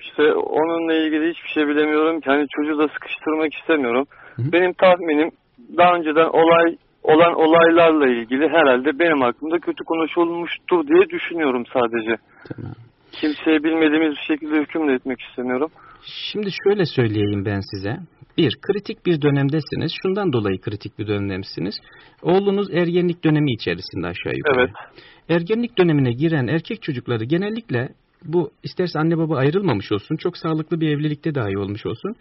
İşte onunla ilgili hiçbir şey bilemiyorum ki. Hani çocuğu da sıkıştırmak istemiyorum.
Hı.
Benim tahminim daha önceden olay olan olaylarla ilgili herhalde benim aklımda kötü konuşulmuştur diye düşünüyorum sadece.
Tamam.
Kimseye bilmediğimiz bir şekilde hüküm de etmek istemiyorum.
Şimdi şöyle söyleyeyim ben size. Bir, kritik bir dönemdesiniz. Şundan dolayı kritik bir dönemdesiniz. Oğlunuz ergenlik dönemi içerisinde aşağı yukarı.
Evet.
Ergenlik dönemine giren erkek çocukları genellikle bu isterse anne baba ayrılmamış olsun, çok sağlıklı bir evlilikte dahi olmuş olsun.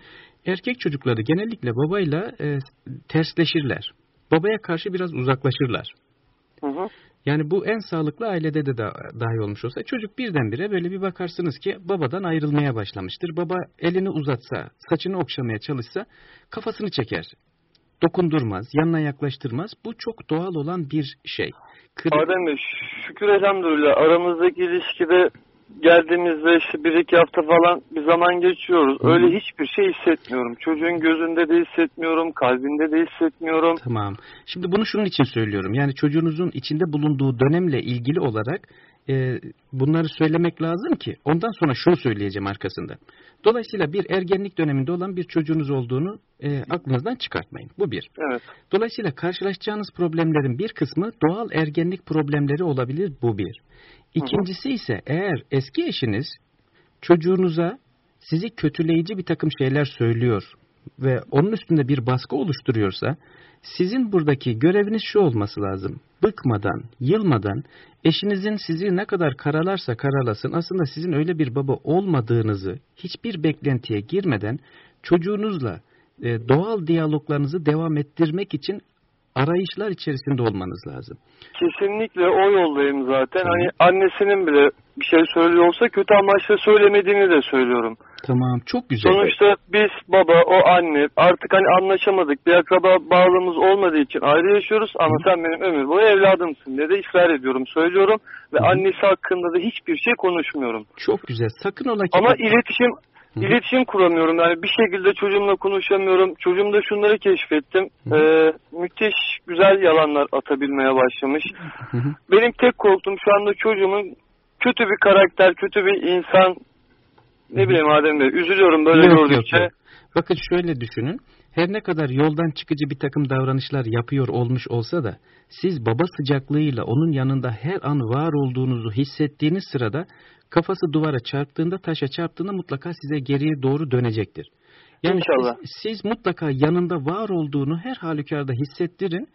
Erkek çocukları genellikle babayla e, tersleşirler. Babaya karşı biraz uzaklaşırlar.
Hı hı.
Yani bu en sağlıklı ailede de da, dahi olmuş olsa çocuk birdenbire böyle bir bakarsınız ki babadan ayrılmaya başlamıştır. Baba elini uzatsa, saçını okşamaya çalışsa kafasını çeker. Dokundurmaz, yanına yaklaştırmaz. Bu çok doğal olan bir şey. Kri-
Adem Bey şükür elhamdülillah aramızdaki ilişkide geldiğimizde işte bir iki hafta falan bir zaman geçiyoruz.
Hı.
Öyle hiçbir şey hissetmiyorum. Çocuğun gözünde de hissetmiyorum, kalbinde de hissetmiyorum.
Tamam. Şimdi bunu şunun için söylüyorum. Yani çocuğunuzun içinde bulunduğu dönemle ilgili olarak e, bunları söylemek lazım ki ondan sonra şunu söyleyeceğim arkasında. Dolayısıyla bir ergenlik döneminde olan bir çocuğunuz olduğunu e, aklınızdan çıkartmayın. Bu bir.
Evet.
Dolayısıyla karşılaşacağınız problemlerin bir kısmı doğal ergenlik problemleri olabilir. Bu bir. İkincisi ise eğer eski eşiniz çocuğunuza sizi kötüleyici bir takım şeyler söylüyor ve onun üstünde bir baskı oluşturuyorsa sizin buradaki göreviniz şu olması lazım. Bıkmadan, yılmadan eşinizin sizi ne kadar karalarsa karalasın aslında sizin öyle bir baba olmadığınızı hiçbir beklentiye girmeden çocuğunuzla e, doğal diyaloglarınızı devam ettirmek için arayışlar içerisinde olmanız lazım.
Kesinlikle o yoldayım zaten. Hani annesinin bile bir şey söylüyor olsa kötü amaçla söylemediğini de söylüyorum.
Tamam çok güzel.
Sonuçta biz baba, o anne artık hani anlaşamadık. Bir akraba bağlılığımız olmadığı için ayrı yaşıyoruz ama sen benim ömür boyu evladımsın diye de ısrar ediyorum, söylüyorum ve annesi hakkında da hiçbir şey konuşmuyorum.
Çok güzel. Sakın ola ki
Ama iletişim iletişim kuramıyorum. Yani bir şekilde çocuğumla konuşamıyorum. Çocuğumda şunları keşfettim. Ee, müthiş güzel yalanlar atabilmeye başlamış. Benim tek korktuğum şu anda çocuğumun kötü bir karakter, kötü bir insan ne bileyim Adem Bey. Üzülüyorum böyle
Yok, yok,
gördükçe.
yok. Bakın şöyle düşünün. Her ne kadar yoldan çıkıcı bir takım davranışlar yapıyor olmuş olsa da siz baba sıcaklığıyla onun yanında her an var olduğunuzu hissettiğiniz sırada kafası duvara çarptığında taşa çarptığında mutlaka size geriye doğru dönecektir. Yani
İnşallah.
Siz, siz mutlaka yanında var olduğunu her halükarda hissettirin.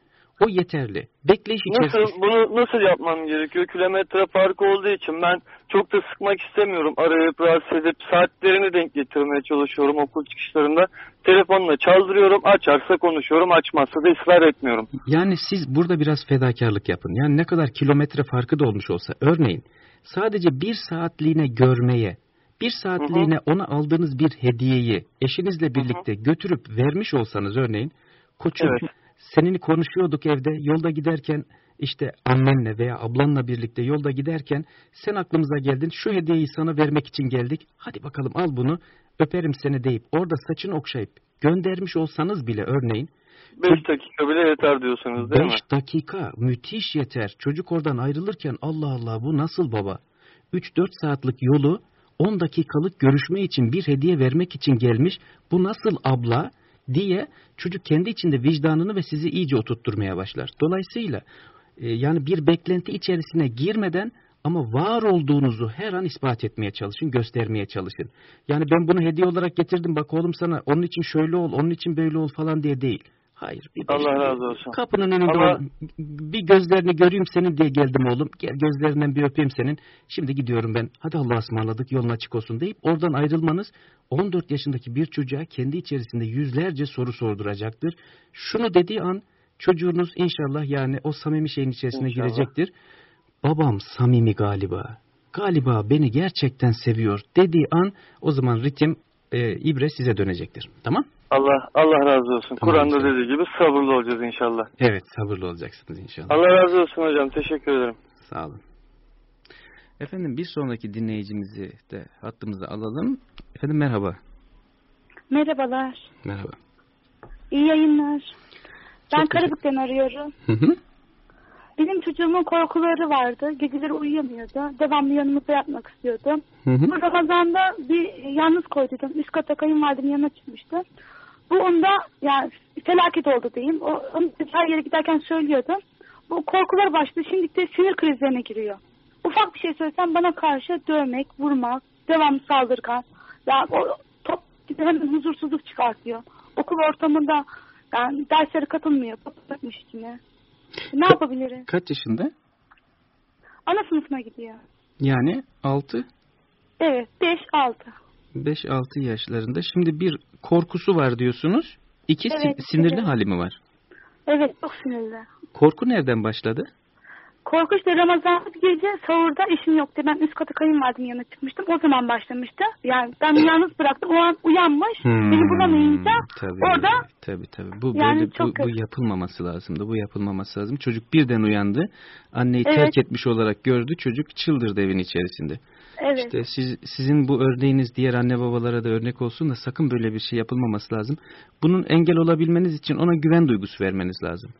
O yeterli. Bekleyiş içerisinde.
Nasıl bunu nasıl yapmam gerekiyor? Kilometre farkı olduğu için ben çok da sıkmak istemiyorum. Arayıp rahatsız edip saatlerini denk getirmeye çalışıyorum okul çıkışlarında. Telefonla çaldırıyorum. Açarsa konuşuyorum. Açmazsa da ısrar etmiyorum.
Yani siz burada biraz fedakarlık yapın. Yani ne kadar kilometre farkı da olmuş olsa. Örneğin sadece bir saatliğine görmeye, bir saatliğine ona aldığınız bir hediyeyi eşinizle birlikte götürüp vermiş olsanız örneğin, koçum
Evet.
Seninle konuşuyorduk evde yolda giderken işte annenle veya ablanla birlikte yolda giderken sen aklımıza geldin şu hediyeyi sana vermek için geldik hadi bakalım al bunu öperim seni deyip orada saçını okşayıp göndermiş olsanız bile örneğin
5 dakika bile yeter diyorsunuz değil
5
mi?
dakika müthiş yeter. Çocuk oradan ayrılırken Allah Allah bu nasıl baba? 3-4 saatlik yolu 10 dakikalık görüşme için bir hediye vermek için gelmiş. Bu nasıl abla diye çocuk kendi içinde vicdanını ve sizi iyice oturtturmaya başlar. Dolayısıyla e, yani bir beklenti içerisine girmeden ama var olduğunuzu her an ispat etmeye çalışın, göstermeye çalışın. Yani ben bunu hediye olarak getirdim bak oğlum sana onun için şöyle ol, onun için böyle ol falan diye değil. Hayır. Bir beş-
Allah razı olsun.
Kapının önünde ol. bir gözlerini göreyim senin diye geldim oğlum. Gel gözlerinden bir öpeyim senin. Şimdi gidiyorum ben. Hadi Allah'a ısmarladık yolun açık olsun deyip oradan ayrılmanız 14 yaşındaki bir çocuğa kendi içerisinde yüzlerce soru sorduracaktır. Şunu dediği an çocuğunuz inşallah yani o samimi şeyin içerisine
İnşallah.
girecektir. Babam samimi galiba. Galiba beni gerçekten seviyor dediği an o zaman ritim e, ibre size dönecektir. Tamam?
Allah Allah razı olsun.
Tamam,
Kur'an'da
inşallah.
dediği gibi sabırlı olacağız inşallah.
Evet sabırlı olacaksınız inşallah.
Allah razı olsun hocam. Teşekkür ederim.
Sağ olun.
Efendim bir sonraki dinleyicimizi de hattımıza alalım. Efendim merhaba.
Merhabalar.
Merhaba.
İyi yayınlar. Ben Karabük'ten arıyorum.
Hı hı.
Benim çocuğumun korkuları vardı. Geceleri uyuyamıyordu. Devamlı yanımızda yatmak istiyordu.
Hı hı.
Bu Ramazan'da bir yalnız koyduydum. Üst kata kayınvalidemin yanına çıkmıştı. Bu onda yani felaket oldu diyeyim. O, onu her yere giderken söylüyordu. Bu korkular başladı. Şimdi de sinir krizlerine giriyor. Ufak bir şey söylesem bana karşı dövmek, vurmak, devamlı saldırgan. Ya o top hemen huzursuzluk çıkartıyor. Okul ortamında yani derslere katılmıyor. Patlatmış içine. Ne yapabilirim?
Kaç yaşında?
Ana sınıfına gidiyor.
Yani 6,
Evet 5-6.
5-6 yaşlarında. Şimdi bir korkusu var diyorsunuz. İki
Evet,
sinirli
evet.
hali mi var?
Evet çok sinirli.
Korku nereden başladı?
Korku işte Ramazan gece sahurda işim yoktu. Ben üst kata kayınvalidemin yanına çıkmıştım. O zaman başlamıştı. Yani ben yalnız bıraktım. O an uyanmış. Beni bulamayınca
Hmm, tabii,
orada
tabii tabii. Bu
Yani
böyle bu,
çok
bu
kötü.
yapılmaması lazımdı. Bu yapılmaması lazım. Çocuk birden uyandı. Anneyi
Evet.
terk etmiş olarak gördü. Çocuk çıldırdı evin içerisinde.
Evet.
İşte siz, sizin bu örneğiniz diğer anne babalara da örnek olsun da sakın böyle bir şey yapılmaması lazım. Bunun engel olabilmeniz için ona güven duygusu vermeniz lazım.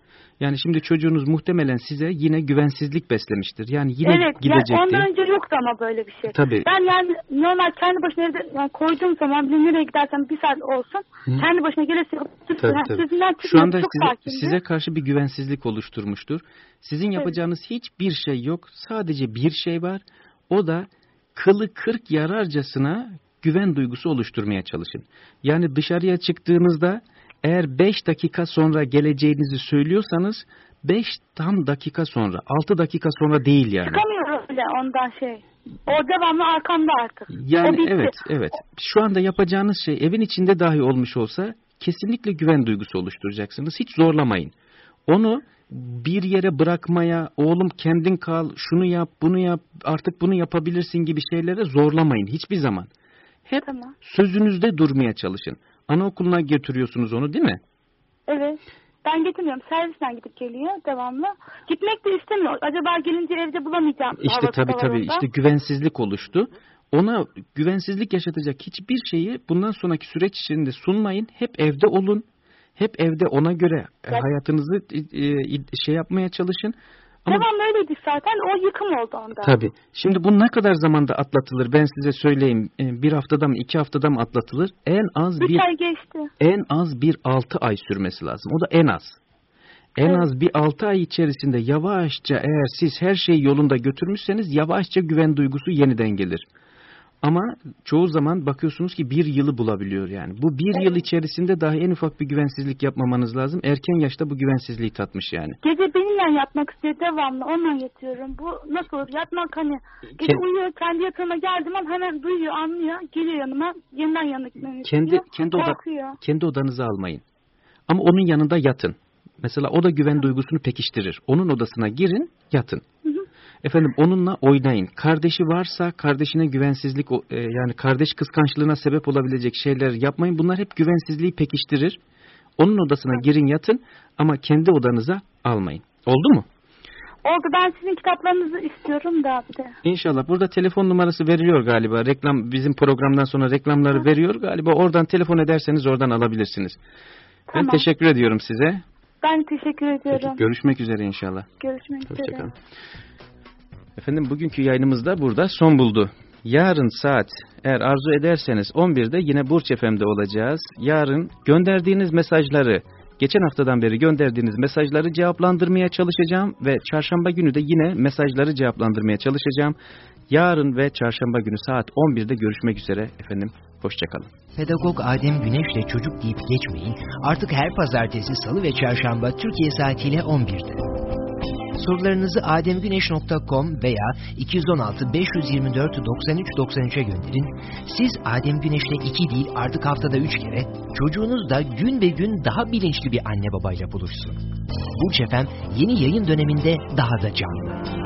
Yani şimdi çocuğunuz muhtemelen size yine güvensizlik beslemiştir. Yani yine
evet.
gidecekti.
Yani ondan önce yoktu ama böyle bir şey.
Tabii.
Ben yani normal kendi başına evde yani koyduğum zaman bile nereye gidersem bir saat olsun
Hı.
kendi başına gelirse
Tabii, tabii.
sözünden
Şu anda
Çok
size,
sakindi.
size karşı bir güvensizlik oluşturmuştur. Sizin yapacağınız hiçbir şey yok. Sadece bir şey var. O da kılı kırk yararcasına güven duygusu oluşturmaya çalışın. Yani dışarıya çıktığınızda eğer 5 dakika sonra geleceğinizi söylüyorsanız 5 tam dakika sonra 6 dakika sonra değil yani.
Çıkamıyorum öyle ondan şey. O devamlı arkamda artık.
Yani evet evet. Şu anda yapacağınız şey evin içinde dahi olmuş olsa kesinlikle güven duygusu oluşturacaksınız. Hiç zorlamayın. Onu bir yere bırakmaya, oğlum kendin kal, şunu yap, bunu yap, artık bunu yapabilirsin gibi şeylere zorlamayın hiçbir zaman. Hep
Tamam.
sözünüzde durmaya çalışın. Anaokuluna götürüyorsunuz onu değil mi?
Evet. Ben getirmiyorum. Servisten gidip geliyor devamlı. Gitmek de istemiyor. Acaba gelince evde bulamayacağım.
İşte tabii tabii
onda.
işte güvensizlik oluştu. Ona güvensizlik yaşatacak hiçbir şeyi bundan sonraki süreç içinde sunmayın. Hep evde olun. Hep evde ona göre e, hayatınızı şey yapmaya çalışın. Ama
Devamlı öyleydik zaten. O yıkım oldu onda.
tabii. Şimdi bu ne kadar zamanda atlatılır? Ben size söyleyeyim. E, Bir haftada mı iki haftada mı atlatılır? En az
Üç
bir
ay geçti.
en az bir altı ay sürmesi lazım. O da en az. En
Evet.
az bir altı ay içerisinde yavaşça eğer siz her şeyi yolunda götürmüşseniz yavaşça güven duygusu yeniden gelir. Ama çoğu zaman bakıyorsunuz ki bir yılı bulabiliyor yani. Bu bir yıl içerisinde dahi en ufak bir güvensizlik yapmamanız lazım. Erken yaşta bu güvensizliği tatmış yani.
Gece benimle yatmak istiyor devamlı. Onunla yatıyorum. Bu nasıl olur? Yatmak hani gece
Ke-
uyuyor kendi yatağıma geldim ama hemen duyuyor anlıyor. Geliyor yanıma. Yeniden yanına gitmemi
Kendi
istiyor.
kendi oda, kendi odanızı almayın. Ama onun yanında yatın. Mesela o da güven duygusunu pekiştirir. Onun odasına girin, yatın.
Hı.
Efendim onunla oynayın. Kardeşi varsa kardeşine güvensizlik e, yani kardeş kıskançlığına sebep olabilecek şeyler yapmayın. Bunlar hep güvensizliği pekiştirir. Onun odasına girin yatın ama kendi odanıza almayın. Oldu mu?
Oldu ben sizin kitaplarınızı istiyorum da bir de.
İnşallah. Burada telefon numarası veriliyor galiba. Reklam bizim programdan sonra reklamları veriyor galiba. Oradan telefon ederseniz oradan alabilirsiniz. Ben
Tamam.
teşekkür ediyorum size.
Ben teşekkür ediyorum.
Peki, görüşmek üzere inşallah.
Görüşmek üzere.
Hoşçakalın.
Efendim bugünkü yayınımız da burada son buldu. Yarın saat eğer arzu ederseniz 11'de yine Burç FM'de olacağız. Yarın gönderdiğiniz mesajları, geçen haftadan beri gönderdiğiniz mesajları cevaplandırmaya çalışacağım ve çarşamba günü de yine mesajları cevaplandırmaya çalışacağım. Yarın ve çarşamba günü saat 11'de görüşmek üzere efendim. Hoşçakalın.
Pedagog Adem Güneş'le çocuk deyip geçmeyin. Artık her pazartesi, salı ve çarşamba Türkiye saatiyle 11'de. Sorularınızı ademgüneş.com veya 216 524 93 93'e gönderin. Siz Adem Güneş'le iki değil artık haftada üç kere, çocuğunuz da gün be gün daha bilinçli bir anne babayla buluşsun. Burç Efem yeni yayın döneminde daha da canlı.